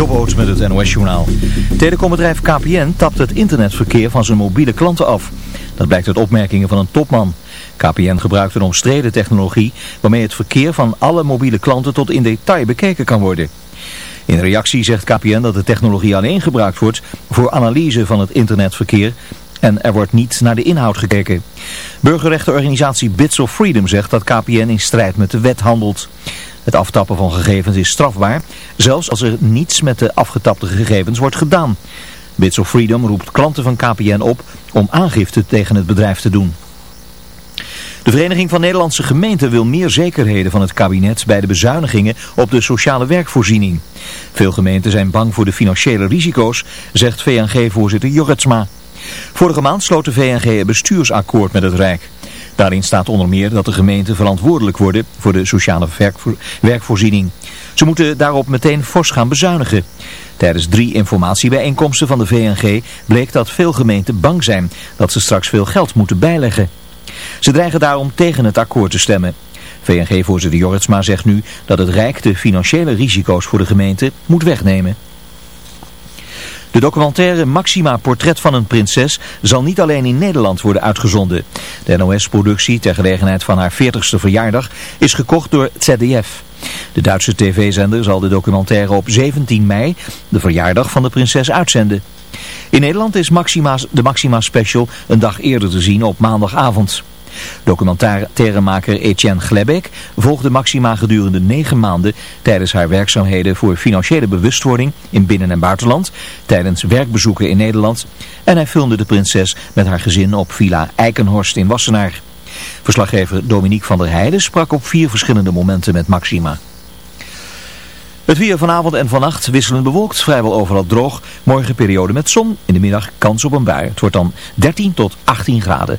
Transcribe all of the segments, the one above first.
Jobboot met het NOS-journaal. Telecombedrijf KPN tapt het internetverkeer van zijn mobiele klanten af. Dat blijkt uit opmerkingen van een topman. KPN gebruikt een omstreden technologie waarmee het verkeer van alle mobiele klanten tot in detail bekeken kan worden. In reactie zegt KPN dat de technologie alleen gebruikt wordt voor analyse van het internetverkeer en er wordt niet naar de inhoud gekeken. Burgerrechtenorganisatie Bits of Freedom zegt dat KPN in strijd met de wet handelt. Het aftappen van gegevens is strafbaar, zelfs als er niets met de afgetapte gegevens wordt gedaan. Bits of Freedom roept klanten van KPN op om aangifte tegen het bedrijf te doen. De Vereniging van Nederlandse Gemeenten wil meer zekerheden van het kabinet bij de bezuinigingen op de sociale werkvoorziening. Veel gemeenten zijn bang voor de financiële risico's, zegt VNG-voorzitter Jorritsma. Vorige maand sloot de VNG een bestuursakkoord met het Rijk. Daarin staat onder meer dat de gemeenten verantwoordelijk worden voor de sociale werkvoorziening. Ze moeten daarop meteen fors gaan bezuinigen. Tijdens drie informatiebijeenkomsten van de VNG bleek dat veel gemeenten bang zijn dat ze straks veel geld moeten bijleggen. Ze dreigen daarom tegen het akkoord te stemmen. VNG-voorzitter Jorritsma zegt nu dat het Rijk de financiële risico's voor de gemeente moet wegnemen. De documentaire Maxima Portret van een Prinses zal niet alleen in Nederland worden uitgezonden. De NOS-productie ter gelegenheid van haar 40ste verjaardag is gekocht door ZDF. De Duitse tv-zender zal de documentaire op 17 mei, de verjaardag van de prinses, uitzenden. In Nederland is Maxima's, de Maxima Special een dag eerder te zien op maandagavond. Documentairemaker Etienne Glebek volgde Maxima gedurende negen maanden tijdens haar werkzaamheden voor financiële bewustwording in binnen- en buitenland, tijdens werkbezoeken in Nederland en hij filmde de prinses met haar gezin op Villa Eikenhorst in Wassenaar. Verslaggever Dominique van der Heijden sprak op vier verschillende momenten met Maxima. Het weer vanavond en vannacht wisselend bewolkt, vrijwel overal droog. Morgen periode met zon, in de middag kans op een bui. Het wordt dan 13 tot 18 graden.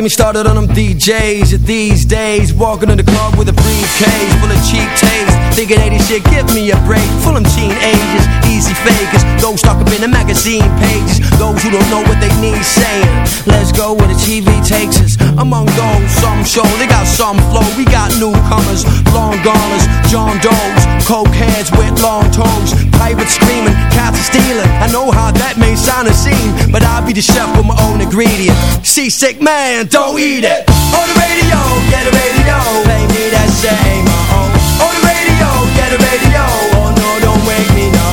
get me started on them DJs these days Walking in the club with a briefcase Full of cheap taste. Thinking 80 shit, give me a break. Full of teenagers, easy fakers. Those stuck up in the magazine pages. Those who don't know what they need saying. Let's go where the TV takes us. Among those, some show They got some flow, we got newcomers Long goners, John Doe's Coke heads with long toes Pirates screaming, cats are stealing. I know how that may sound a scene But I'll be the chef with my own ingredient. Seasick man, don't eat it. On the radio, get the radio. Play me that same, uh-oh. On the radio, get the radio. Oh no, don't wake me, no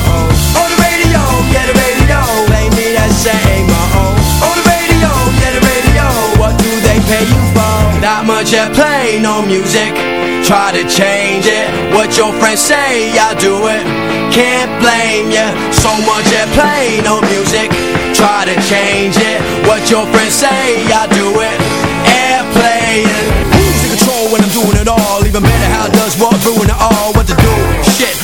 On the radio, get the radio. Play me that same, uh-oh. On the radio, get the radio. What do they pay you for? That much airplay, no music Try to change it. What your friends say, I do it. Can't blame ya. So much airplay, no music. Try to change it. What your friends say, I do it. Airplay Who's in control when I'm doing it all? Even better how does what ruin it all? What to do, shit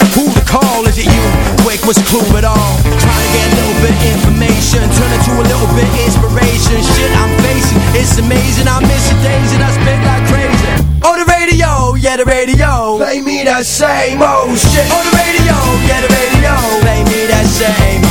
Quick, the clue at all? Trying to get a little bit information Turn it to a little bit inspiration. Shit I'm facing, it's amazing I miss the days and I spit like crazy. On the radio, yeah the radio. Play me that same old shit. On the radio, yeah the radio. Play me that same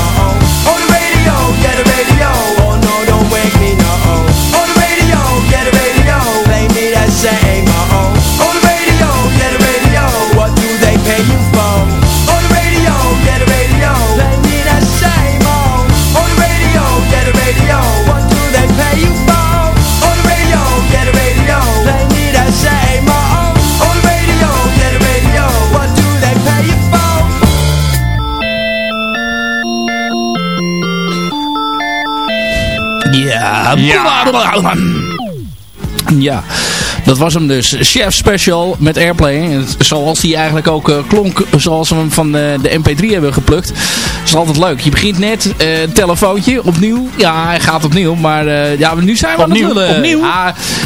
Ja. Ja, dat was hem dus. Chef Special met Airplay. Zoals die eigenlijk ook uh, klonk zoals we hem van uh, de MP3 hebben geplukt. Dat is altijd leuk. Je begint net, uh, telefoontje, opnieuw. Ja, hij gaat opnieuw. Maar ja, nu zijn we opnieuw. Aan opnieuw.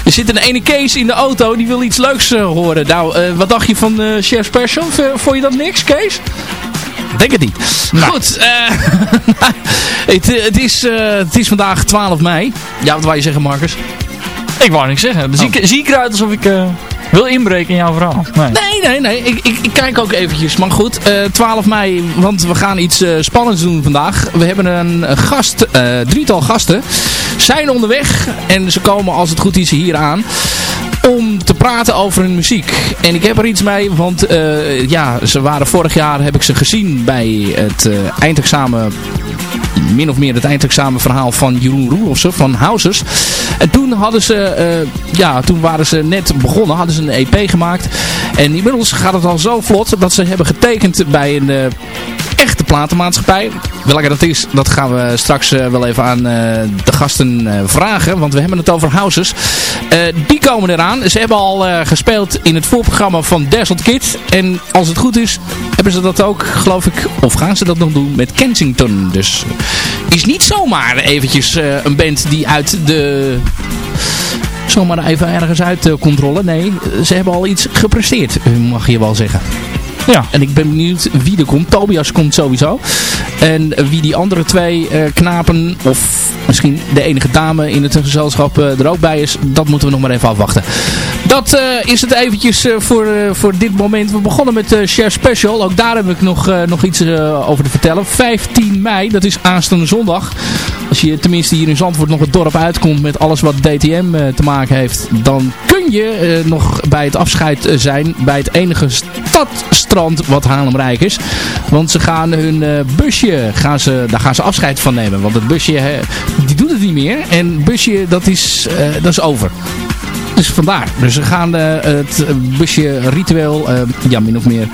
Er zit een ene case in de auto, die wil iets leuks horen. Nou, wat dacht je van Chef Special? vond je dat niks, Kees? Denk het niet. Nou. Goed. het, het, is, het is vandaag 12 mei. Ja, wat wou je zeggen, Marcus? Ik wou niks zeggen. Zie, oh. zie ik eruit alsof ik uh, wil inbreken in jouw verhaal? Nee, nee, nee. nee. Ik, ik, ik, kijk ook eventjes. Maar goed, uh, eh, 12 mei, want we gaan iets uh, spannends doen vandaag. We hebben een gast, drietal gasten, zijn onderweg. En ze komen als het goed is hier aan om te praten over hun muziek. En ik heb er iets mee, want ja, ze waren vorig jaar, heb ik ze gezien bij het eindexamen min of meer het eindexamenverhaal van Jeroen Roelofsen van Housers. En toen hadden ze, uh, ja, toen waren ze net begonnen, hadden ze een EP gemaakt. En inmiddels gaat het al zo vlot dat ze hebben getekend bij een uh, echte platenmaatschappij. Welke dat is, dat gaan we straks uh, wel even aan de gasten vragen. Want we hebben het over Houses. die komen eraan. Ze hebben al gespeeld in het voorprogramma van Dazzled Kid. En als het goed is, hebben ze dat ook, geloof ik, of gaan ze dat nog doen met Kensington. Dus is niet zomaar eventjes een band die uit de zomaar even ergens uit uh, controle. Nee, ze hebben al iets gepresteerd, mag je wel zeggen. Ja. En ik ben benieuwd wie er komt. Tobias komt sowieso. En wie die andere twee uh, knapen, of misschien de enige dame in het gezelschap uh, er ook bij is, dat moeten we nog maar even afwachten. Dat uh, is het eventjes voor, voor dit moment. We begonnen met Share Special. Ook daar heb ik nog, nog iets over te vertellen. 15 mei, dat is aanstaande zondag. Als je tenminste hier in Zandvoort nog het dorp uitkomt met alles wat DTM te maken heeft, dan kun je nog bij het afscheid zijn bij het enige stadstrand wat Haarlemrijk is. Want ze gaan hun busje, gaan ze, daar gaan ze afscheid van nemen. Want het busje, die doet het niet meer. En busje, dat is, dat is over. Dus vandaar. Dus we gaan uh, het busje ritueel, uh, ja min of meer,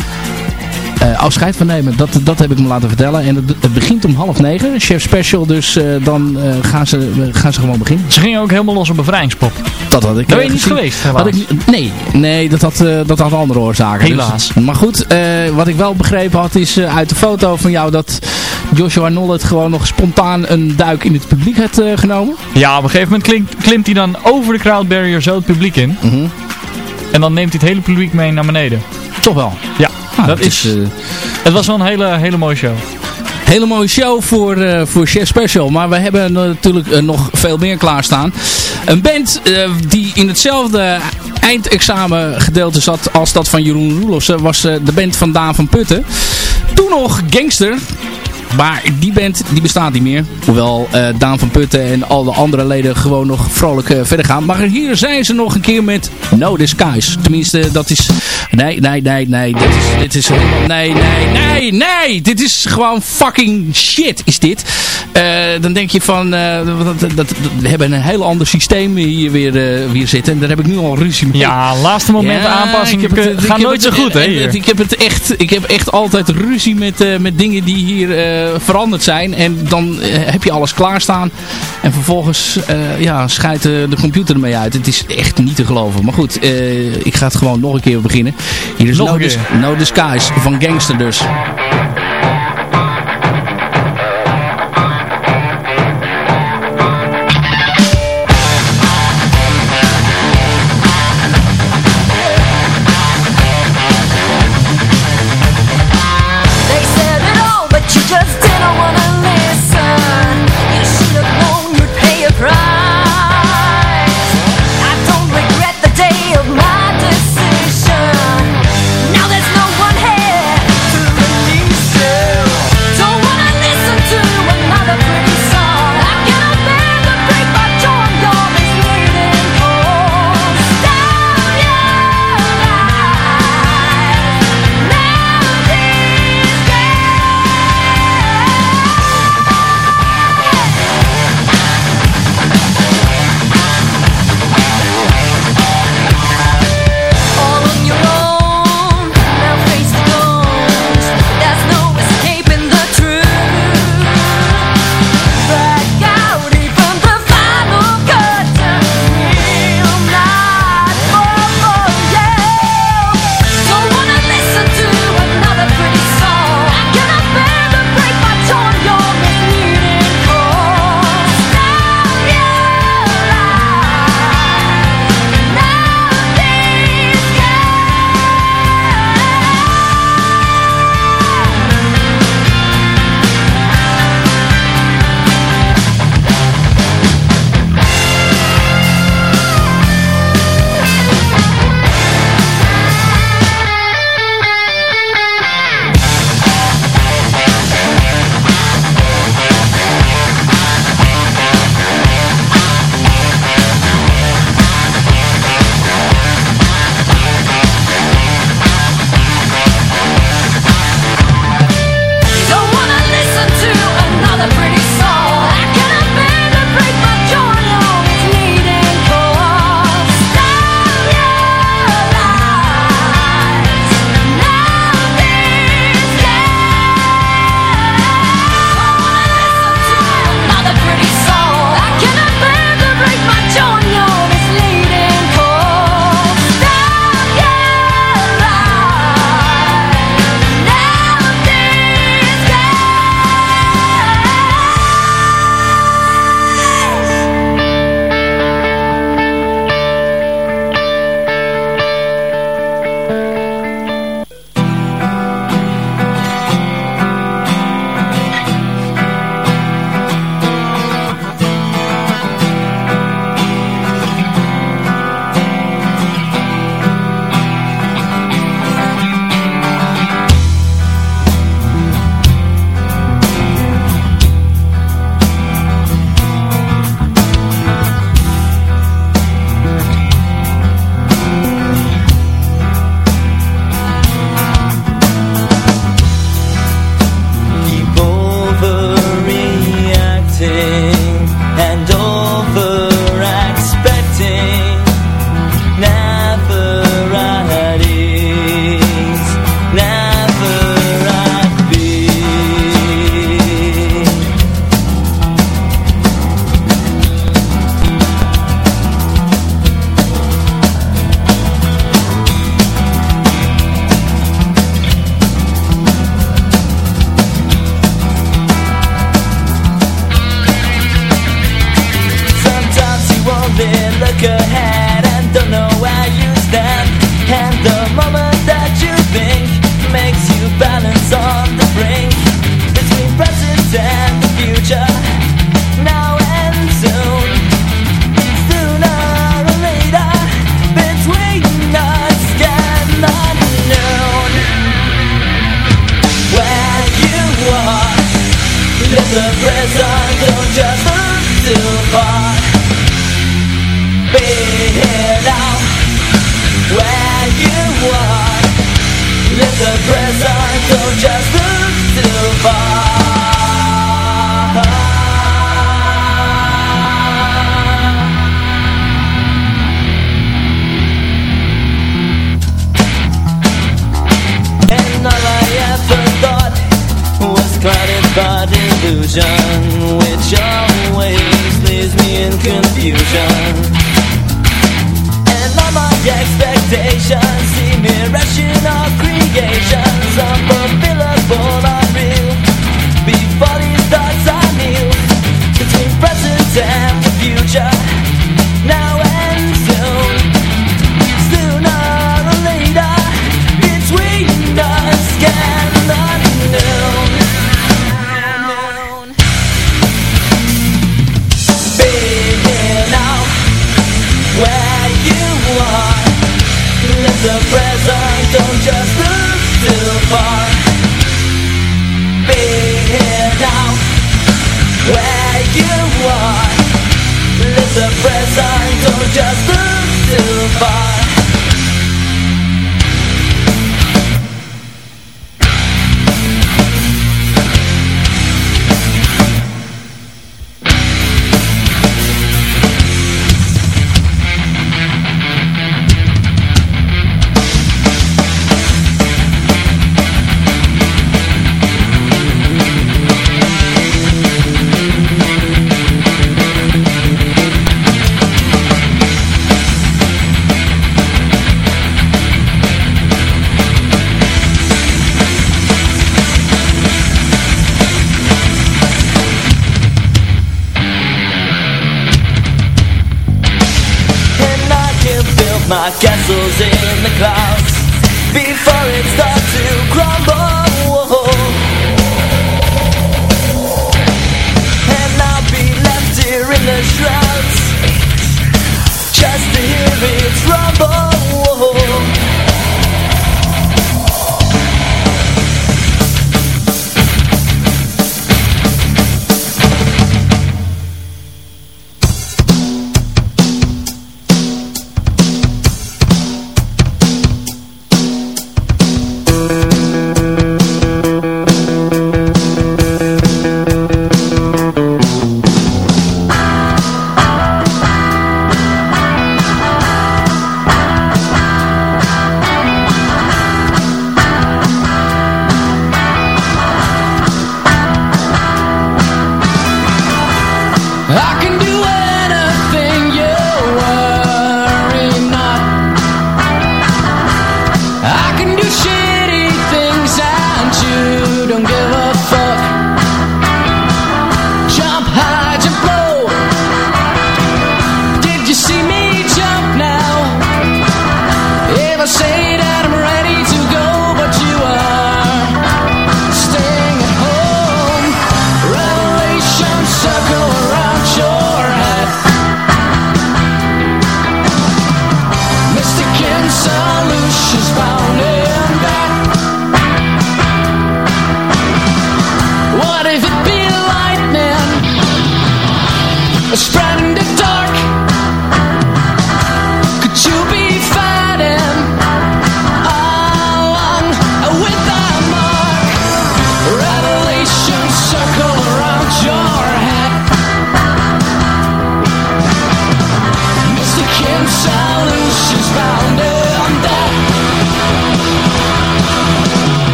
uh, afscheid van nemen. Dat, dat heb ik me laten vertellen. En het, het begint om half negen. Chef Special, dus uh, dan uh, gaan, ze, gaan ze gewoon beginnen. Ze gingen ook helemaal los op bevrijdingspop. Dat had ik ben je niet geweest, had ik, Nee, nee dat, had, dat had andere oorzaken. Helaas. Dus, maar goed, wat ik wel begrepen had is uit de foto van jou dat Joshua Nollet gewoon nog spontaan een duik in het publiek heeft genomen. Ja, op een gegeven moment klimt, klimt hij dan over de crowd barrier zo het publiek in. Mm -hmm. En dan neemt hij het hele publiek mee naar beneden. Toch wel? Ja. Ah, dat is, uh, het was wel een hele, hele mooie show. Hele mooie show voor, uh, voor Chef Special. Maar we hebben natuurlijk uh, nog veel meer klaarstaan. Een band die in hetzelfde eindexamen gedeelte zat als dat van Jeroen Roelofsen was de band van Daan van Putten. Toen nog Gangster. Maar die band die bestaat niet meer. Hoewel uh, Daan van Putten en al de andere leden gewoon nog vrolijk uh, verder gaan. Maar hier zijn ze nog een keer met No Disguise. Tenminste, dat is... Nee, nee, nee, nee. Dit is, dit is helemaal... Nee, nee, nee, nee. Dit is gewoon fucking shit, is dit. Uh, dan denk je van... Dat, dat, dat, we hebben een heel ander systeem hier weer, weer zitten. En daar heb ik nu al ruzie mee. Ja, laatste moment ja, aanpassingen gaan nooit zo goed, hè? Ik heb het echt... Ik heb echt altijd ruzie met, met dingen die hier veranderd zijn. En dan uh, heb je alles klaarstaan. En vervolgens uh, ja, scheidt de computer ermee uit. Het is echt niet te geloven. Maar goed, ik ga het gewoon nog een keer beginnen. Hier is no, Dis no Disguise van Gangster dus.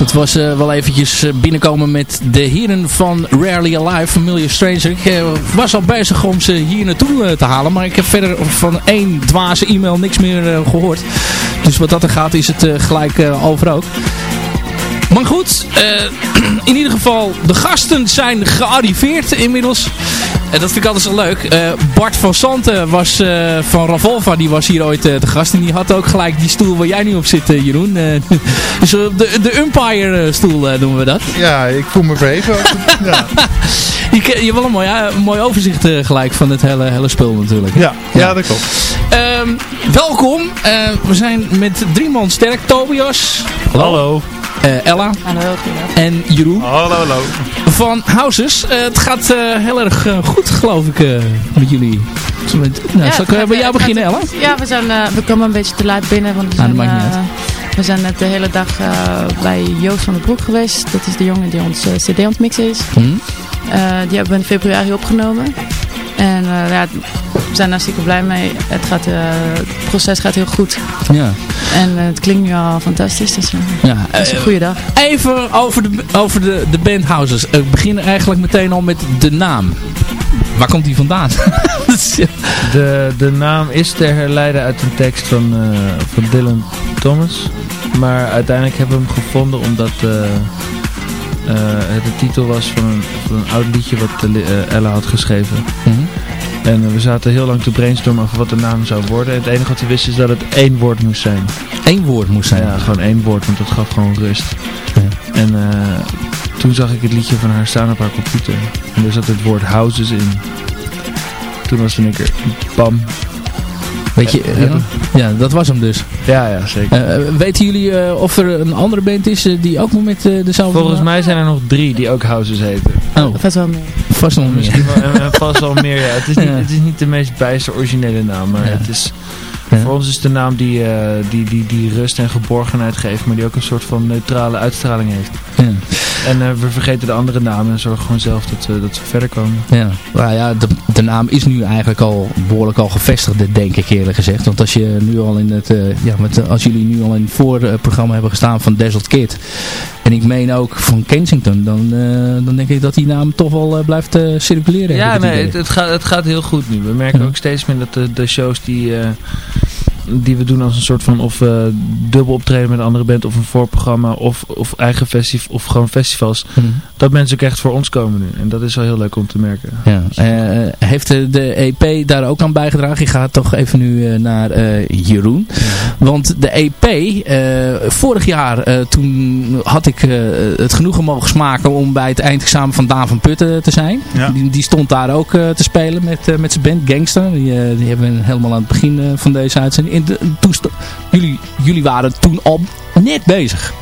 Dat was uh, wel eventjes binnenkomen met de heren van Rarely Alive, Familiar Stranger. Ik uh, was al bezig om ze hier naartoe te halen, maar ik heb verder van één dwaze e-mail niks meer gehoord. Dus wat dat er gaat is het gelijk over ook. Maar goed, in ieder geval, de gasten zijn gearriveerd inmiddels. En dat vind ik altijd zo leuk. Uh, Bart van Santen was uh, van Ravolva, die was hier ooit uh, te gast. En die had ook gelijk die stoel waar jij nu op zit, Jeroen. dus de, de umpire stoel noemen we dat. Ja, ik voel me verheven. ja. je, je hebt wel een mooi, mooi overzicht gelijk van het hele, hele spul natuurlijk. Ja, ja. dat klopt. Um, welkom. we zijn met drie man sterk. Tobias. Hallo. Hallo. Uh, Ella. Hallo. En Jeroen. Hallo, hallo. Van Houses. Uh, het gaat uh, heel erg goed, geloof ik, met jullie. Nou, ja, zal ik bij jou beginnen, Ella? Ja, we, zijn, we komen een beetje te laat binnen. Want we, ah, zijn, we zijn net de hele dag bij Joost van der Broek geweest. Dat is de jongen die ons cd ontmixen is. Hmm. die hebben we in februari opgenomen. En ja, we zijn daar super blij mee. Het, gaat, het proces gaat heel goed. Ja. En uh, het klinkt nu al fantastisch, dus uh, ja, het is een goede dag. Even over de, over de, de bandhouses. Ik begin eigenlijk meteen al met de naam. Waar komt die vandaan? de, de naam is te herleiden uit een tekst van, uh, van Dylan Thomas. Maar uiteindelijk hebben we hem gevonden omdat het de titel was van een, van een oud liedje wat Ella had geschreven. Mm -hmm. En eh, we zaten heel lang te brainstormen over wat de naam zou worden. En het enige wat we wisten is dat het één woord moest zijn. Eén woord moest zijn? Ja, gewoon één woord, want dat gaf gewoon rust. Ja. En uh, toen zag ik het liedje van haar staan op haar computer. En er zat het woord houses in. Toen was het een keer bam, Weet je, ja, ja, dat was hem dus. Ja, ja, zeker. Uh, weten jullie uh, of er een andere band is uh, die ook met dezelfde... Volgens mij zijn er nog drie die ook Houses heten. Oh. Vast wel meer. Vast wel meer. Vast wel meer, ja. Het is, niet, het is niet de meest bijste originele naam, maar het is... Voor ons is de naam die, uh, die, die, die rust en geborgenheid geeft, maar die ook een soort van neutrale uitstraling heeft. Ja. En uh, we vergeten de andere namen en zorgen gewoon zelf dat, uh, dat ze verder komen. Ja, nou ja, de, de naam is nu eigenlijk al behoorlijk al gevestigd, denk ik eerlijk gezegd. Want als je nu al in het, ja, met, als jullie nu al in het voorprogramma hebben gestaan van Desert Kid. En ik meen ook van Kensington, dan, dan denk ik dat die naam toch wel blijft circuleren. Ja, nee, het, het, gaat, het gaat heel goed nu. We merken ook steeds meer dat de, de shows die die we doen als een soort van of uh, dubbel optreden met een andere band of een voorprogramma of, of eigen festival of gewoon festivals. Mhm. Dat mensen ook echt voor ons komen nu. En dat is wel heel leuk om te merken. Ja. Uh, heeft de EP daar ook aan bijgedragen? Ik ga toch even nu uh, naar Jeroen. Want de EP, vorig jaar toen had ik het genoegen mogen smaken om bij het eindexamen van Daan van Putten te zijn. Die, die, stond daar ook te spelen met, met zijn band Gangster. Die, die hebben we helemaal aan het begin van deze uitzending in de jullie, jullie waren toen al net bezig.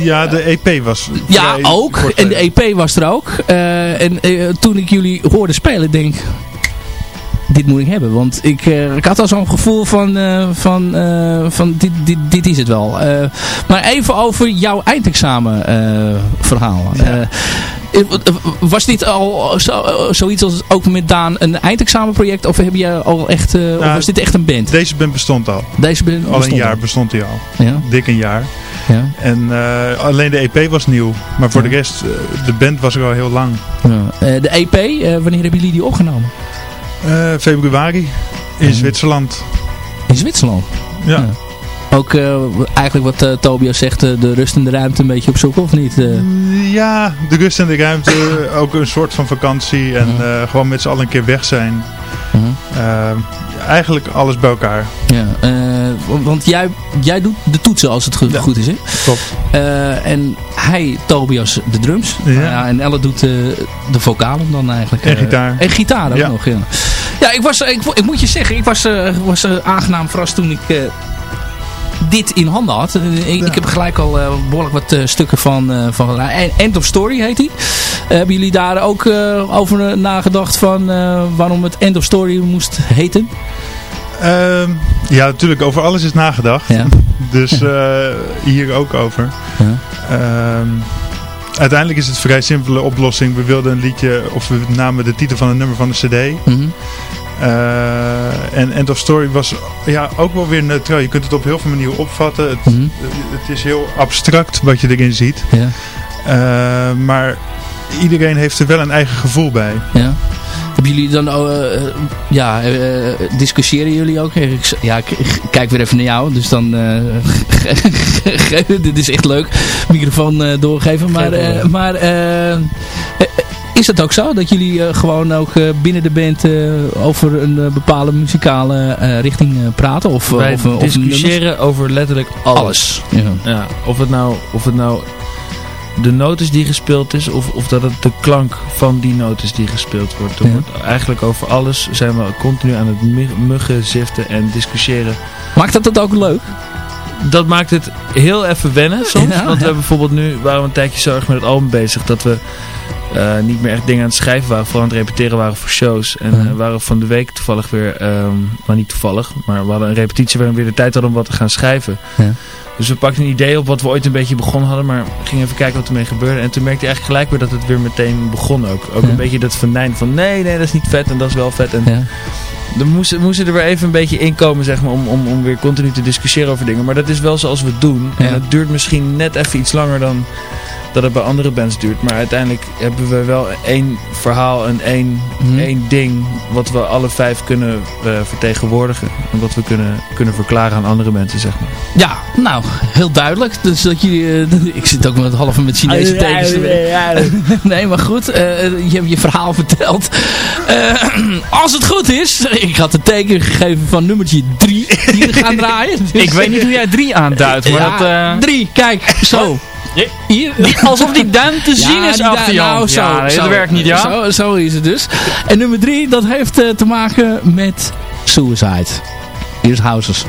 Ja, de EP was Ja, ook. En de EP was er ook. Uh, en uh, toen ik jullie hoorde spelen, denk dit moet ik hebben. Want ik, uh, ik had al zo'n gevoel van, van, van dit, dit, dit is het wel. maar even over jouw eindexamen verhaal. Ja. Was dit al zo, zoiets als ook met Daan een eindexamenproject? Of heb je al echt, uh, nou, was dit echt een band? Deze band bestond al. Deze band al een jaar bestond hij al. Ja. Dik een jaar. Ja. En uh, alleen de EP was nieuw. Maar voor de rest, uh, de band was er al heel lang. Ja. de EP, wanneer hebben jullie die opgenomen? februari in Zwitserland. In Zwitserland? ja ook uh, eigenlijk wat uh, Tobias zegt, uh, de rust en de ruimte een beetje opzoeken of niet? Ja, de rust en de ruimte, ook een soort van vakantie en -huh. gewoon met z'n allen een keer weg zijn. -huh. eigenlijk alles bij elkaar. Ja, want jij, jij doet de toetsen als het goed, ja, goed is, hè? Klopt. en hij, Tobias, de drums. Ja. ja en Elle doet de vocalen dan eigenlijk. En gitaar. En gitaar ook ja. nog, ja. Ja, ik, was, ik, ik moet je zeggen, ik was, was aangenaam verrast toen ik dit in handen had. Eh, ik, ik heb gelijk al uh, behoorlijk wat uh, stukken van, uh, van End of Story heet die. hebben jullie daar ook over nagedacht van waarom het End of Story moest heten? Ehm, ja, natuurlijk. Over alles is nagedacht. Ja. Dus hier ook over. Ja. Ehm, uiteindelijk is het een vrij simpele oplossing. We wilden een liedje, of we namen de titel van een nummer van de cd. Mm Uh, en End of Story was ja, ook wel weer neutraal. Je kunt het op heel veel manieren opvatten. Het, mhm. het is heel abstract wat je erin ziet. Ja. Uh, maar iedereen heeft er wel een eigen gevoel bij. Ja. Hebben jullie dan, uh, ja, uh, discussiëren jullie ook? Ja, ik kijk weer even naar jou, dus dan, dit is echt leuk, microfoon doorgeven. Maar, maar is het ook zo dat jullie gewoon ook binnen de band over een bepaalde muzikale richting praten? Of, Wij of, discussiëren over letterlijk alles. alles. Ja. ja. of, het nou, of het nou de noot is die gespeeld is of, of dat het de klank van die noot is die gespeeld wordt. Eigenlijk over alles zijn we continu aan het muggen, ziften en discussiëren. Maakt dat het ook leuk? Dat maakt het heel even wennen soms. want we hebben bijvoorbeeld nu, waren we een tijdje zo erg met het album bezig dat we uh, niet meer echt dingen aan het schrijven waren. Vooral aan het repeteren waren voor shows. En uh, waren van de week toevallig weer, um, maar niet toevallig, maar we hadden een repetitie waarin we weer de tijd hadden om wat te gaan schrijven. Ja. Dus we pakten een idee op wat we ooit een beetje begonnen hadden, maar gingen even kijken wat ermee gebeurde. En toen merkte je eigenlijk gelijk weer dat het weer meteen begon ook. Ook een beetje dat venijn van nee, nee, dat is niet vet en dat is wel vet. En ja. Dan moesten, moesten er weer even een beetje inkomen zeg maar, om, om, om weer continu te discussiëren over dingen. Maar dat is wel zoals we het doen. En het duurt misschien net even iets langer dan dat het bij andere bands duurt. Maar uiteindelijk hebben we wel één verhaal en één, mhm. één ding wat we alle vijf kunnen uh, vertegenwoordigen. En wat we kunnen, kunnen verklaren aan andere mensen, zeg maar. Ja, nou, heel duidelijk. Dus dat jullie, uh, ik zit ook met halve met Chinese tekens te Nee, maar goed, uh, je hebt je verhaal verteld. als het goed is, ik had het teken gegeven van nummertje 3 die we gaan draaien. Dus, ik weet niet hoe jij 3 aanduidt, maar ja, 3, kijk, zo. Hier, alsof die duim te zien is achter jou. Nou, zo, ja, dat werkt niet, ja. Zo, zo, is het dus. En nummer drie, dat heeft uh, te maken met Suicide. Hier is Houses.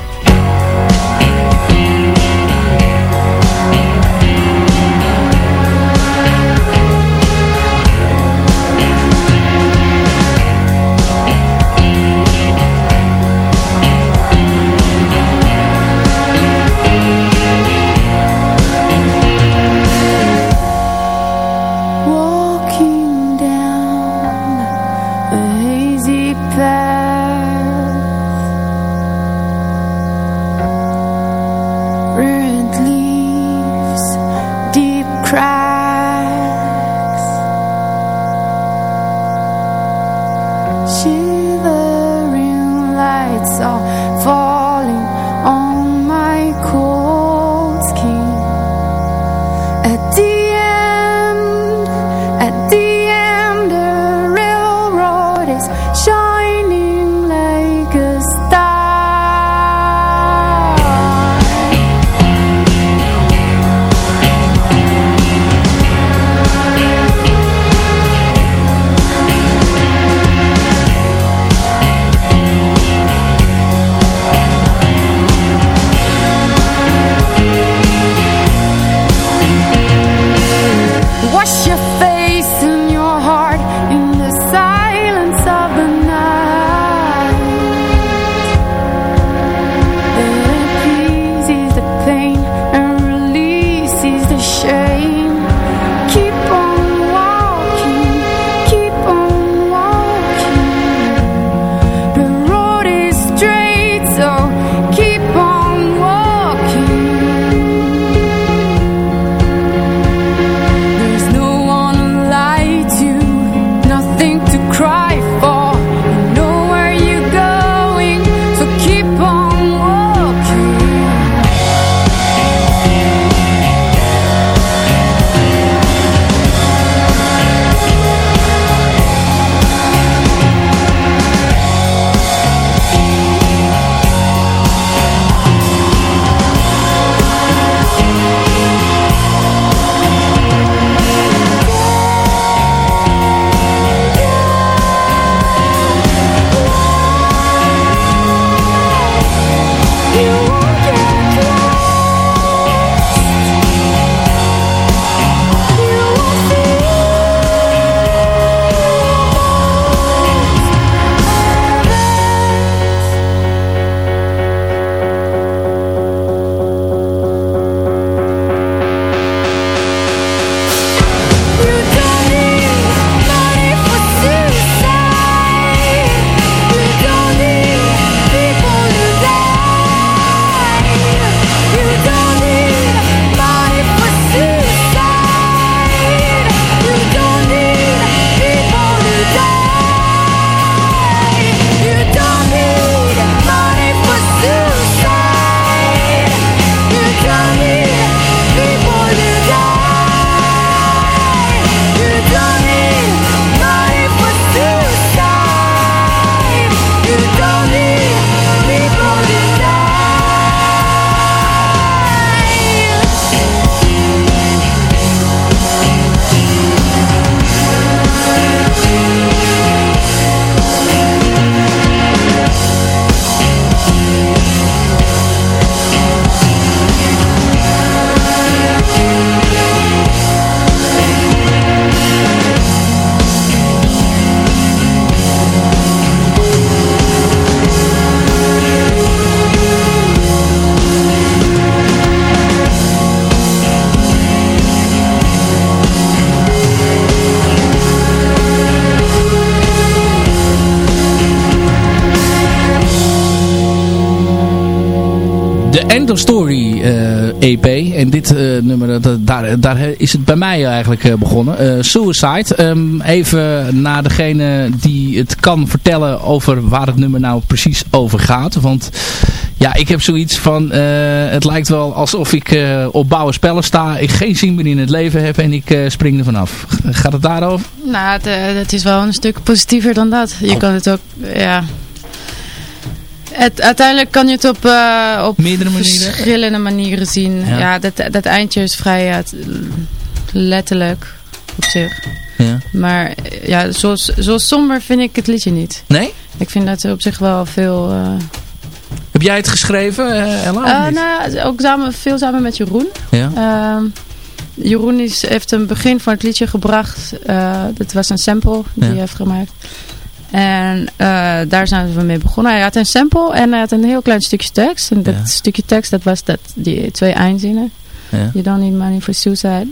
End of Story EP. En dit nummer, daar, daar is het bij mij eigenlijk begonnen. Suicide. Ehm, even naar degene die het kan vertellen over waar het nummer nou precies over gaat. Want ja, ik heb zoiets van, het lijkt wel alsof ik op bouwen spellen sta, ik geen zin meer in het leven heb en ik spring er vanaf. Gaat het daarover? Nou, het, het, is wel een stuk positiever dan dat. Je oh. kan het ook, ja, het, uiteindelijk kan je het op, uh, op Meerdere manieren. verschillende manieren zien. Ja, dat, dat eindje is vrij ja, letterlijk op zich. Ja. Maar ja, zo, zo somber vind ik het liedje niet. Nee? Ik vind dat op zich wel veel... Uh... Heb jij het geschreven, uh, Ella? nou, ook samen, veel samen met Jeroen. Ja. Ehm, Jeroen is, heeft een begin van het liedje gebracht. dat was een sample die hij heeft gemaakt. En uh, daar zijn we mee begonnen. Hij had een sample en hij had een heel klein stukje tekst. En dat stukje tekst, dat was dat, die twee eindzinnen. Ja. You don't need money for suicide.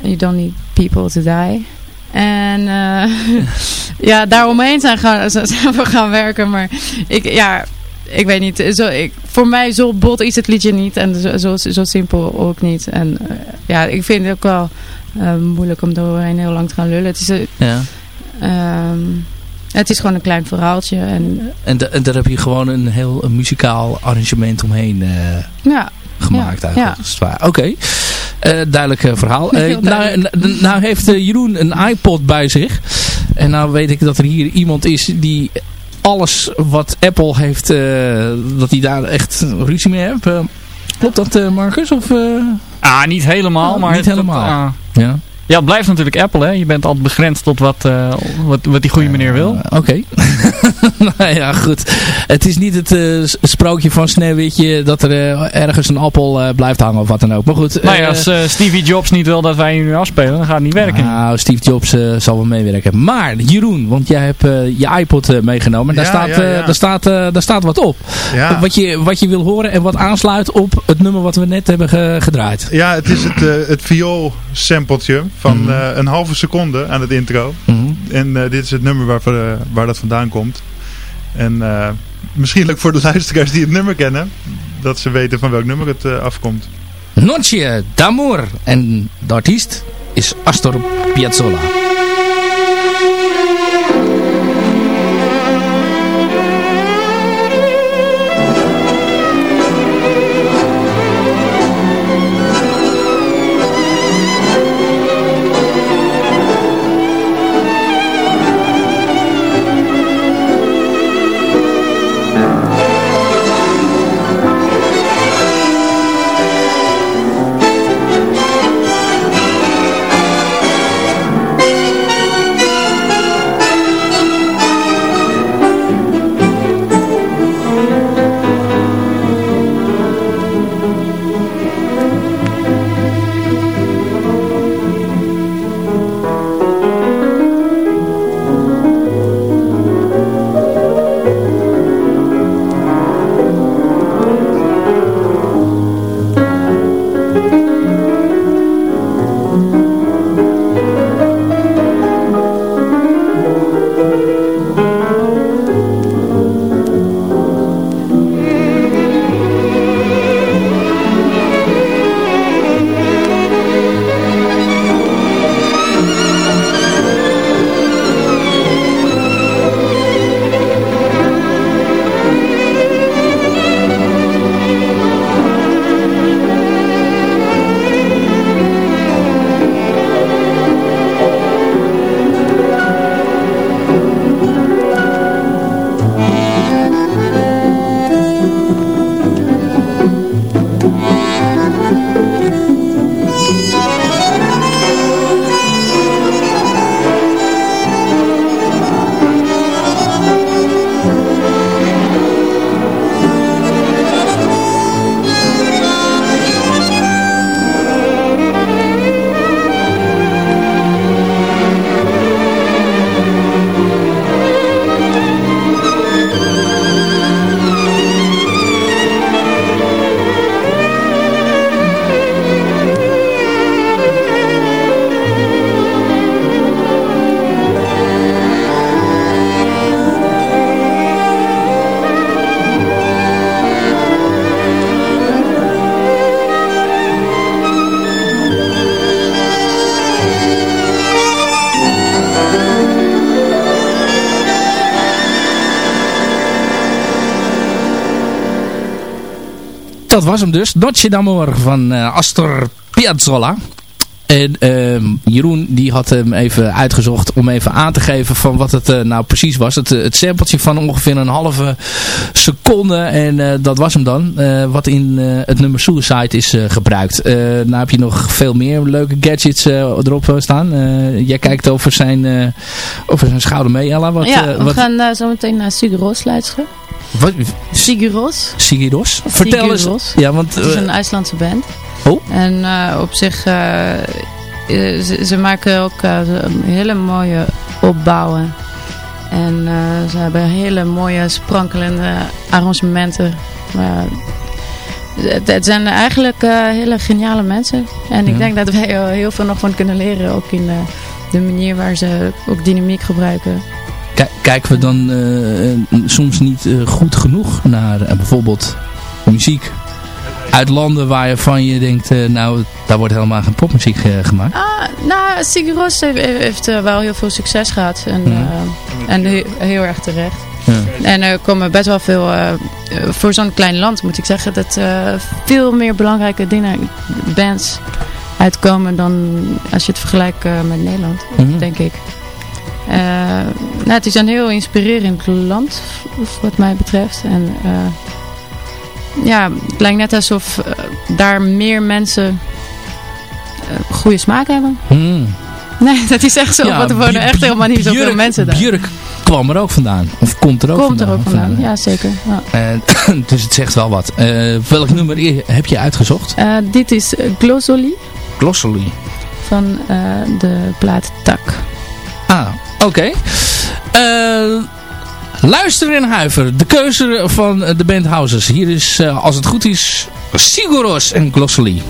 You don't need people to die. En uh, ja, daaromheen zijn, gaan, zijn we gaan werken. Maar ik, ja, ik weet niet. Zo, ik, voor mij zo bot is het liedje niet. En zo, zo, zo simpel ook niet. En uh, ja, ik vind het ook wel uh, moeilijk om doorheen heel lang te gaan lullen. Het is... ja. Um, het is gewoon een klein verhaaltje. En, en, en daar heb je gewoon een heel een muzikaal arrangement omheen uh, ja. gemaakt ja, eigenlijk. Ja. Oké, okay. uh, eh, duidelijk uh, verhaal. nou, nou heeft Jeroen een iPod bij zich. En nou weet ik dat er hier iemand is die alles wat Apple heeft, dat hij daar echt ruzie mee heeft. klopt dat Marcus? Of, Ah, niet helemaal. Oh, maar niet helemaal. Ah. ja. Ja, het blijft natuurlijk Apple, hè. Je bent altijd begrensd tot wat, uh, wat, wat die goede meneer wil. Uh, Oké. nou ja, goed. Het is niet het uh, sprookje van Sneeuwwitje dat er ergens een appel blijft hangen of wat dan ook. Maar goed. Nou ja, als Stevie Jobs niet wil dat wij nu afspelen, dan gaat het niet werken. Nou, Steve Jobs zal wel meewerken. Maar, Jeroen, want jij hebt je iPod meegenomen. Daar, staat, daar, staat, daar staat wat op. Wat, je, wat je wil horen en wat aansluit op het nummer wat we net hebben gedraaid. Ja, het is het, het viool van mhm. eh, een halve seconde aan het intro. Mhm. En eh, dit is het nummer waar, uh, waar dat vandaan komt. En misschien ook voor de luisteraars die het nummer kennen, dat ze weten van welk nummer het afkomt. Noche d'Amour. En de artiest is Astor Piazzolla. Was hem dus. Noche d'Amor van Astor Piazzolla. En uh, Jeroen die had hem even uitgezocht om even aan te geven van wat het uh, nou precies was. Het, het sampletje van ongeveer een halve seconde en uh, dat was hem dan. Wat in het nummer Suicide is gebruikt. nou heb je nog veel meer leuke gadgets erop staan. jij kijkt over zijn, over zijn schouder mee Ella. Wat, ja, we wat... gaan zo meteen naar Siguros luisteren. Wat? Siguros. Siguros? Vertel eens. Ja, want, het is een IJslandse band. Oh. En uh, op zich, uh, ze, ze, maken ook uh, hele mooie opbouwen. En ze hebben hele mooie sprankelende arrangementen. Het, het, zijn eigenlijk hele geniale mensen. En ik denk dat wij heel veel nog van kunnen leren. Ook in de manier waar ze ook dynamiek gebruiken. Kijken we dan soms niet goed genoeg naar bijvoorbeeld muziek uit landen waar je van je denkt, nou, daar wordt helemaal geen popmuziek gemaakt? Ah, nou, Sigur Rós heeft, heeft wel heel veel succes gehad. En, ja. en heel, heel, erg terecht. Ja. En er komen best wel veel, voor zo'n klein land moet ik zeggen, dat veel meer belangrijke dingen, bands uitkomen dan als je het vergelijkt met Nederland, mm -hmm. denk ik. Nou, het is een heel inspirerend land, wat mij betreft. En ja, het lijkt net alsof uh, daar meer mensen goede smaak hebben. Hmm. Nee, dat is echt zo. Ja, want er wonen echt helemaal niet zoveel mensen daar. Björk kwam er ook vandaan. Of komt er ook komt vandaan. Komt er ook vandaan, ja zeker. Ja. Dus het zegt wel wat. welk nummer heb je uitgezocht? dit is Glossoli. Glossoli. Van de plaat Tak. Ah, oké. Okay. Luister in Huiver, de keuze van de band Houses. Hier is, uh, als het goed is, Siguros en Glossoli.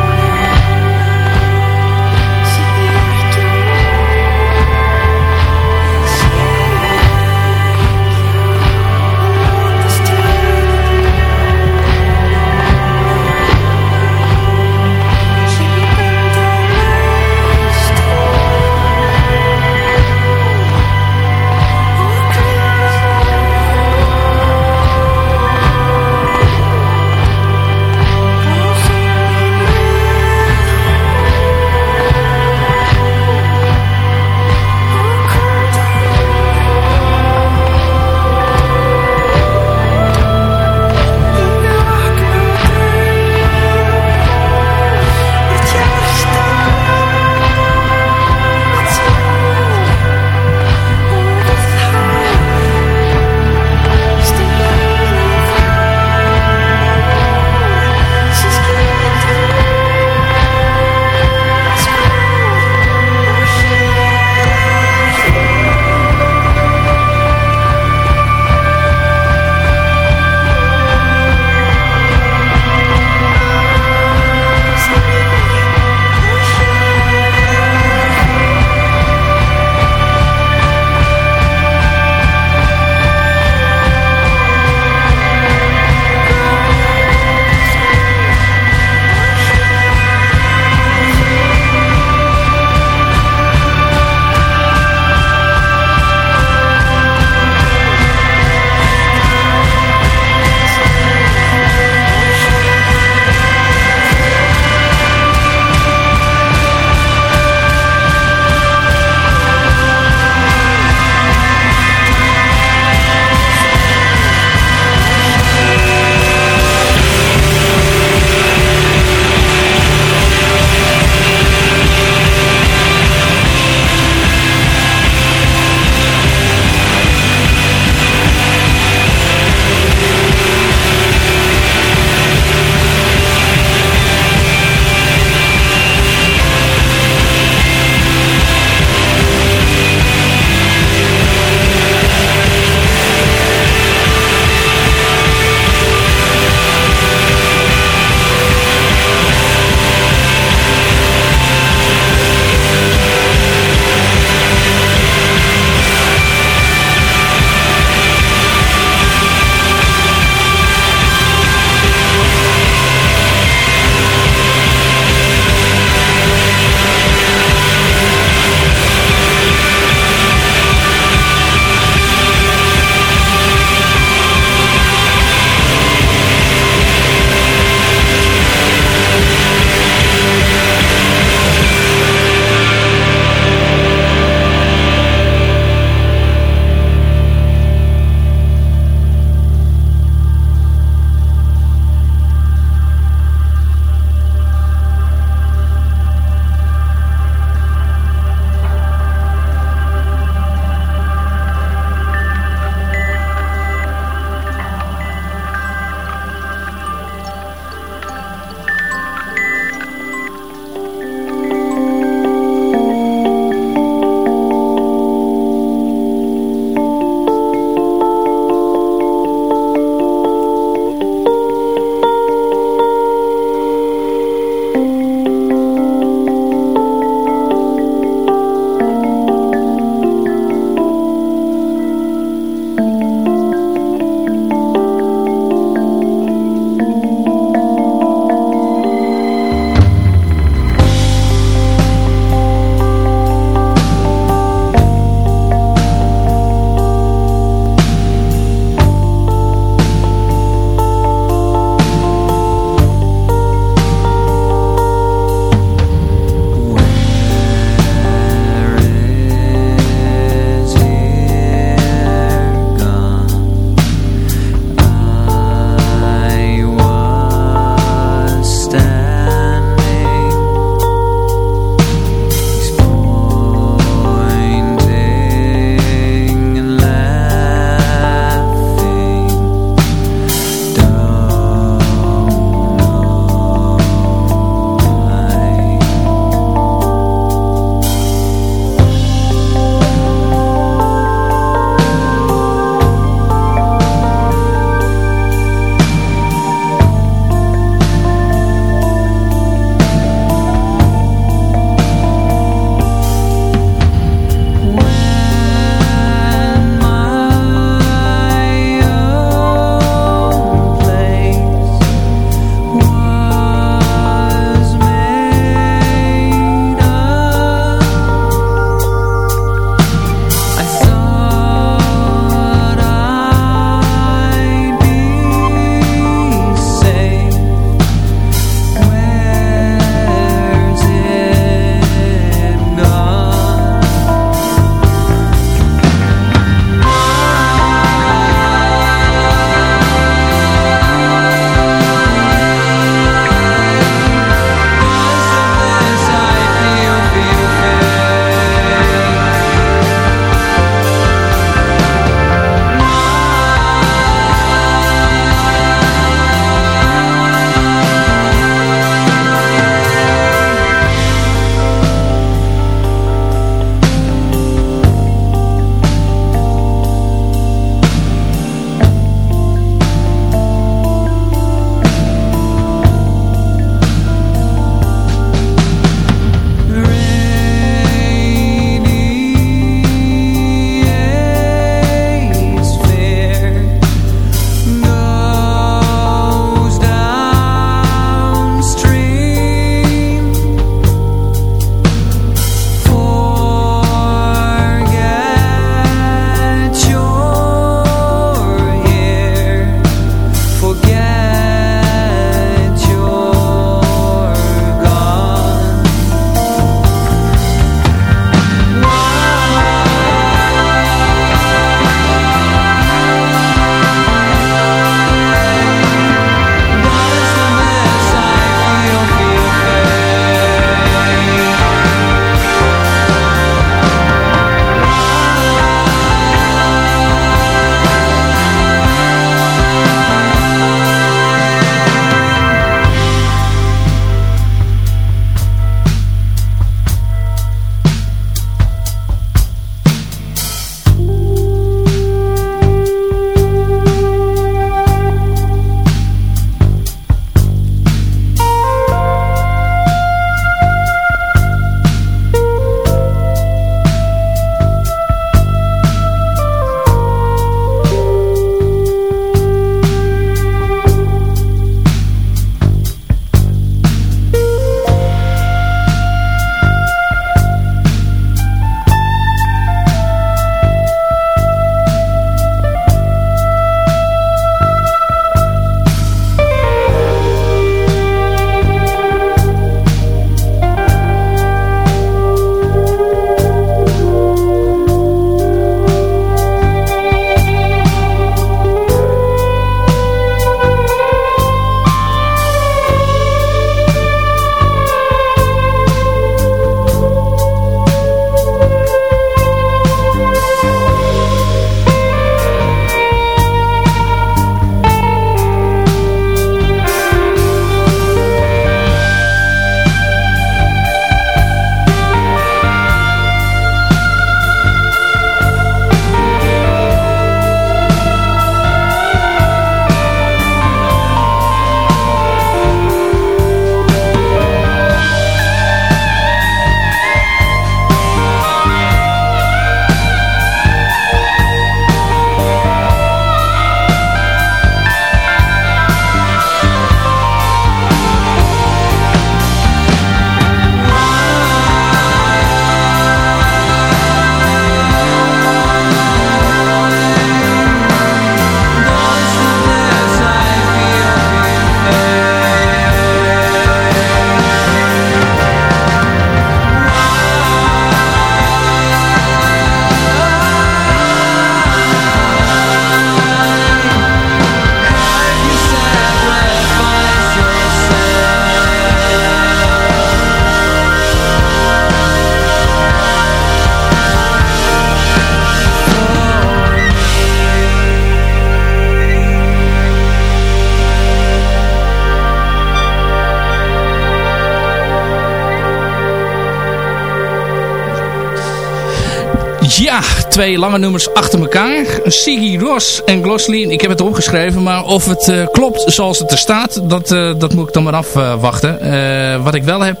Twee lange nummers achter elkaar. Siggy Ross en Glossley. Ik heb het opgeschreven, maar of het uh, klopt zoals het er staat, dat, uh, dat moet ik dan maar afwachten. Uh, wat ik wel heb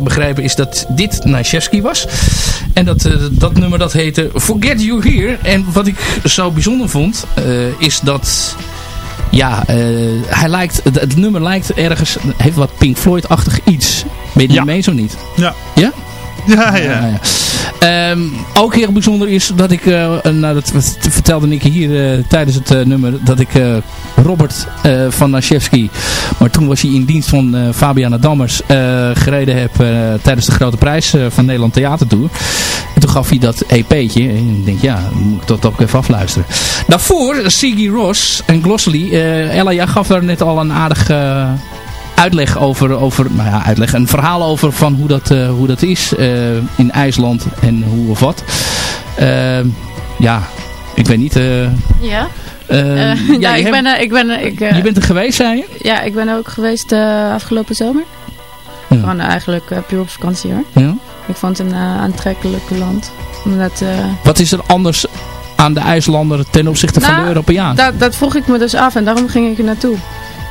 begrepen is dat dit Naishevsky was. En dat, dat nummer dat heette Forget You Here. En wat ik zo bijzonder vond, is dat... Ja, hij lijkt, het, het, nummer lijkt ergens, heeft wat Pink Floyd-achtig iets. Ben je ja. mee zo niet? Ja. Ja? Ja, ja. ja, ja. Um, ook heel bijzonder is dat ik, uh, nou dat vertelde ik hier uh, tijdens het uh, nummer, dat ik Robert van Nashevsky, maar toen was hij in dienst van Fabiana Dammers, gereden heb tijdens de grote prijs van Nederland Theatertour. En toen gaf hij dat EP'tje en ik denk ja, moet ik dat ook even afluisteren. Daarvoor Siggy Ross en Glossley, Ella, jij gaf daar net al een aardig uitleg over, over nou ja, uitleg, een verhaal over van hoe dat, uh, hoe dat is uh, in IJsland en hoe of wat. Uh, ja, ik weet niet. ja. ja, nou, ik, ben, ik ben, ik, je bent er geweest, zei je? Ja, ik ben er ook geweest afgelopen zomer. Ja. Gewoon eigenlijk puur op vakantie hoor. Ja. Ik vond het een aantrekkelijk land. Omdat, Wat is er anders aan de IJslander ten opzichte van nou, de Europeaan? Dat, dat vroeg ik me dus af en daarom ging ik er naartoe.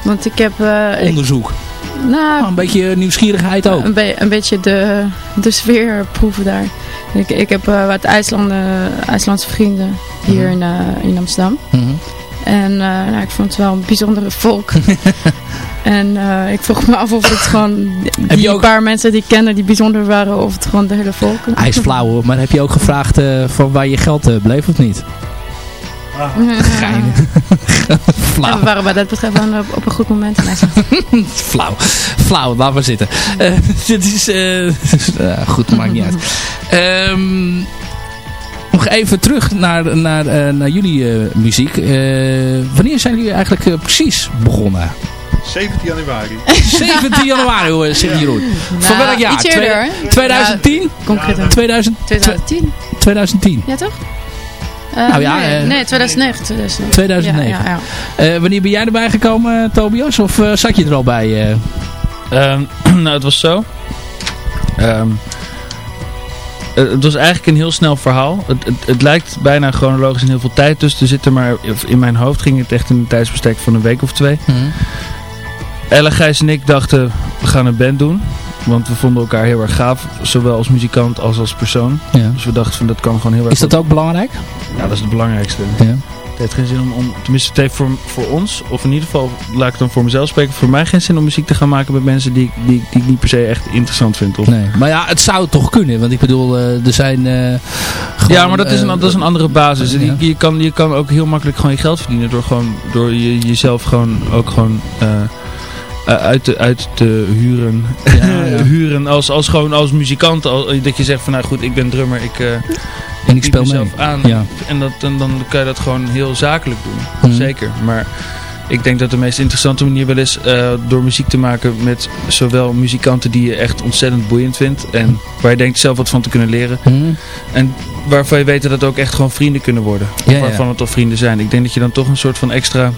Want ik heb... Uh, Onderzoek. Ik, nou, een beetje nieuwsgierigheid ook. Een, be een beetje de, de sfeer proeven daar. Ik, ik heb uh, wat IJslanden, IJslandse vrienden hier mm -hmm. in, uh, in Amsterdam. Mm -hmm. En nou, ik vond het wel een bijzondere volk. en ik vroeg me af of het gewoon die ook... paar mensen die ik kende die bijzonder waren. Of het gewoon de hele volk. Hij is flauw hoor. Maar heb je ook gevraagd voor waar je geld bleef of niet? Ah. Gein. Flauw. we waren bij dat betreft op, op een goed moment. Flauw. Flauw, laten we zitten. Uh, dit is... Uh, goed, maakt niet uit. Um, nog even terug naar, naar, uh, naar jullie muziek. wanneer zijn jullie eigenlijk precies begonnen? 17 januari. 17 januari hoor, zegt Jeroen. Nou, Van welk jaar? Eerder, 2010? Ja, concreet. 2000, 2010. 2010. Ja toch? Uh, nou ja, nee, uh, nee 2009. 2009. 2009. Ja, ja, uh, wanneer ben jij erbij gekomen, Tobias? Of zat je er al bij? Um, nou, het was zo. Um, het was eigenlijk een heel snel verhaal. Het, het, het, lijkt bijna chronologisch in heel veel tijd tussen te zitten. Maar in mijn hoofd ging het echt in een tijdsbestek van een week of twee. Mm -hmm. Elle, Gijs en ik dachten, we gaan een band doen. Want we vonden elkaar heel erg gaaf. Zowel als muzikant als als persoon. Ja. Dus we dachten van dat kan gewoon heel erg Is dat ook belangrijk? Ja, dat is het belangrijkste. Ja. Het heeft geen zin om, om tenminste het heeft voor, voor ons, of in ieder geval, laat ik dan voor mezelf spreken, voor mij geen zin om muziek te gaan maken met mensen die, die, die ik niet per se echt interessant vind. Of... Nee, maar ja, het zou toch kunnen, want ik bedoel, uh, er zijn uh, gewoon, Ja, maar dat is, een, dat is een andere basis. Ja. Je, je, kan, je kan ook heel makkelijk gewoon je geld verdienen door, gewoon, door je, jezelf gewoon ook gewoon... Uh, uit, te, uit te huren, ja, ja. huren als, als gewoon als muzikant. Al, dat je zegt van nou goed, ik ben drummer, ik, uh, en ik speel mezelf mee. aan. Ja. En, dat, en dan kan je dat gewoon heel zakelijk doen. Mm. Zeker. Maar ik denk dat de meest interessante manier wel is uh, door muziek te maken met zowel muzikanten die je echt ontzettend boeiend vindt. En waar je denkt zelf wat van te kunnen leren. Mm. En waarvan je weet dat het ook echt gewoon vrienden kunnen worden. Ja, waarvan ja. het al vrienden zijn. Ik denk dat je dan toch een soort van extra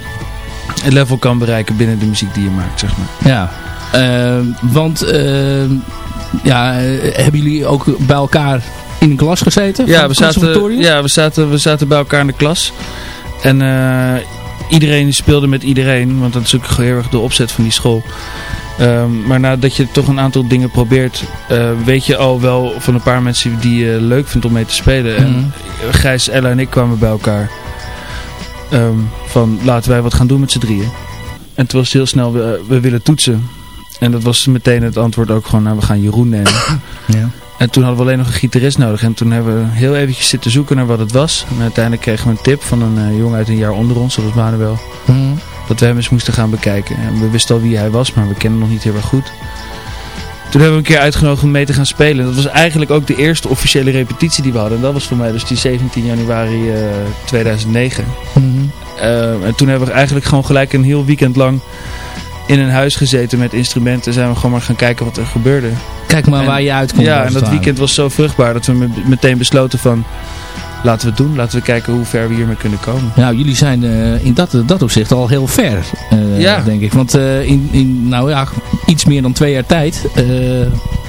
level kan bereiken binnen de muziek die je maakt, zeg maar. Ja, uh, want uh, ja, hebben jullie ook bij elkaar in een klas gezeten? Ja, we zaten, ja we, zaten, we zaten bij elkaar in de klas. En uh, iedereen speelde met iedereen, want dat is ook heel erg de opzet van die school. Um, maar nadat je toch een aantal dingen probeert, uh, weet je al wel van een paar mensen die je leuk vindt om mee te spelen. Mhm. En Gijs, Ella en ik kwamen bij elkaar. Um, van laten wij wat gaan doen met z'n drieën. En toen was het heel snel, we, we willen toetsen. En dat was meteen het antwoord ook gewoon, nou we gaan Jeroen nemen. Ja. En toen hadden we alleen nog een gitarist nodig. En toen hebben we heel eventjes zitten zoeken naar wat het was. En uiteindelijk kregen we een tip van een uh, jongen uit een jaar onder ons, dat was Manuel. Mm. Dat we hem eens moesten gaan bekijken. En we wisten al wie hij was, maar we kenden hem nog niet heel erg goed. Toen hebben we een keer uitgenodigd om mee te gaan spelen. Dat was eigenlijk ook de eerste officiële repetitie die we hadden. En dat was voor mij dus die 17 januari uh, 2009. Mm. Uh, en toen hebben we eigenlijk gewoon gelijk een heel weekend lang in een huis gezeten met instrumenten. En zijn we gewoon maar gaan kijken wat er gebeurde. Kijk maar en, waar je uitkomt. Ja, en dat weekend was zo vruchtbaar dat we me meteen besloten van... Laten we het doen. Laten we kijken hoe ver we hiermee kunnen komen. Nou, jullie zijn uh, in dat, dat opzicht al heel ver, uh, ja. denk ik. Want uh, in, in, nou ja, iets meer dan twee jaar tijd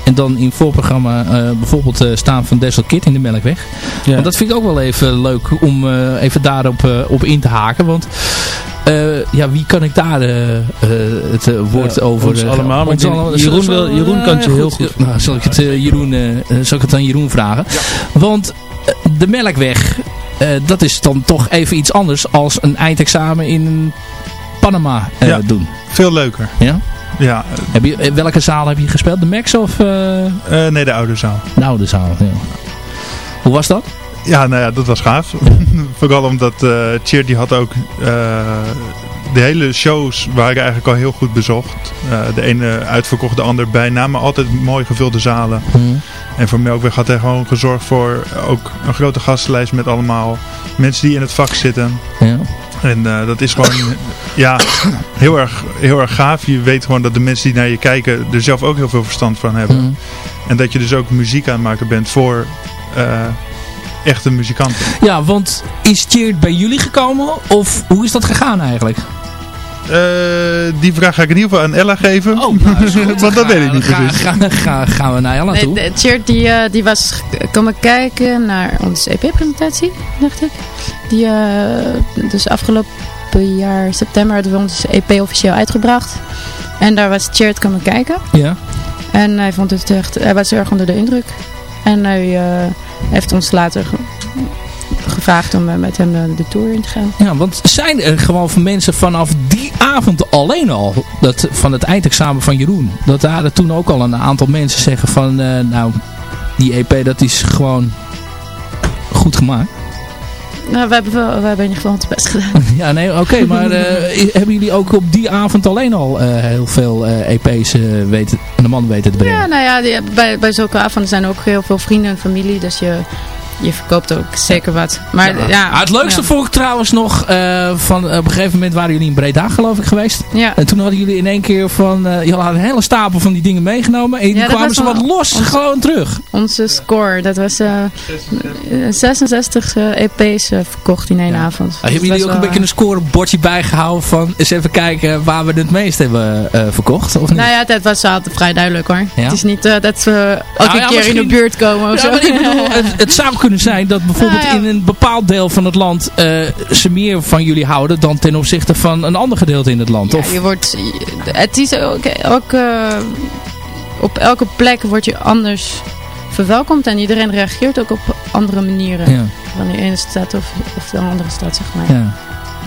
En dan in voorprogramma bijvoorbeeld staan van Dessel Kit in de Melkweg. Ja. Want dat vind ik ook wel even leuk om even daarop op in te haken. Want ja, wie kan ik daar het woord over... Ons allemaal, maar Jeroen, wil, Jeroen kan je heel goed. Nou, zal ik het, Jeroen, zal ik het aan Jeroen vragen. Want de Melkweg, dat is dan toch even iets anders als een eindexamen in Panama ja, doen. Veel leuker. Ja? Ja. Heb je, welke zaal heb je gespeeld? De Max of... nee, de oude zaal. De oude zaal, ja. Hoe was dat? Ja, nou ja, dat was gaaf. Vooral omdat Cheer die had ook... De hele shows waren eigenlijk al heel goed bezocht. Uh, de ene uitverkocht, de ander bijna. Maar altijd mooi gevulde zalen. Mm. En voor Melkweg had hij gewoon gezorgd voor ook een grote gastenlijst met allemaal mensen die in het vak zitten. Ja. En dat is gewoon ja, heel, erg, heel erg gaaf. Je weet gewoon dat de mensen die naar je kijken er zelf ook heel veel verstand van hebben. Mm. En dat je dus ook muziek aan het maken bent voor echte muzikanten. Ja, want is Cheered bij jullie gekomen? Of hoe is dat gegaan eigenlijk? Uh, die vraag ga ik in ieder geval aan Ella geven. Oh, nou, Want dat weet ik niet precies. Ga, ga, gaan we naar Ella toe. Nee, Cheered die, uh, die was komen kijken naar onze EP-presentatie, dacht ik. Die, uh, dus afgelopen jaar september hadden we onze EP officieel uitgebracht. En daar was Cheered komen kijken. Ja. En hij vond het echt, hij was erg onder de indruk. En hij heeft ons later gevraagd om eh, met hem eh, de tour in te gaan. Ja, want zijn er gewoon van mensen vanaf die avond alleen al, dat, van het eindexamen van Jeroen, dat daar toen ook al een aantal mensen zeggen van, uh, nou, die EP dat is gewoon goed gemaakt? Nou, we hebben, wel, we hebben in ieder geval het best gedaan. ja, nee, oké. maar hebben jullie ook op die avond alleen al heel veel EP's weten, aan de man weten te brengen? Ja, nou ja, die, bij, bij zulke avonden zijn ook heel veel vrienden en familie. Dus je, je verkoopt ook zeker wat. Maar, ja. Ah, het leukste ja. vond ik trouwens nog, uh, van, op een gegeven moment waren jullie in Breda geloof ik geweest. Ja. En toen hadden jullie in één keer van, uh, je had een hele stapel van die dingen meegenomen. En ja, kwamen ze wat los gewoon terug. Onze score, dat was uh, 66 EP's verkocht in één avond. Ah, hebben jullie ook een beetje een scorebordje bijgehouden van eens even kijken waar we het meest hebben verkocht? Of niet? Nou ja, dat was altijd vrij duidelijk hoor. Het is niet dat we elke nou, keer in de buurt komen of zo. ik bedoel, het, het zou kunnen zijn dat bijvoorbeeld in een bepaald deel van het land uh, ze meer van jullie houden dan ten opzichte van een ander gedeelte in het land? Ja, of? je wordt, het is ook, ook uh, op elke plek word je anders verwelkomd en iedereen reageert ook op andere manieren. Ja. Van de ene stad of, of de andere stad, zeg maar. Ja.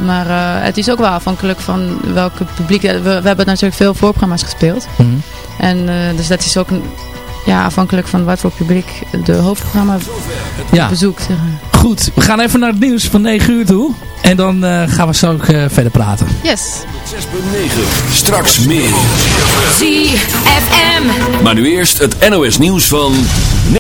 Maar uh, het is ook wel afhankelijk van welke publiek. We, we hebben natuurlijk veel voorprogramma's gespeeld. Mm -hmm. En uh, dus dat is ook ja, afhankelijk van wat voor publiek de hoofdprogramma ja. bezoekt. Goed, we gaan even naar het nieuws van 9 uur toe. En dan uh, gaan we zo ook uh, verder praten. Yes. 6.9, straks meer. ZFM. Maar nu eerst het NOS nieuws van...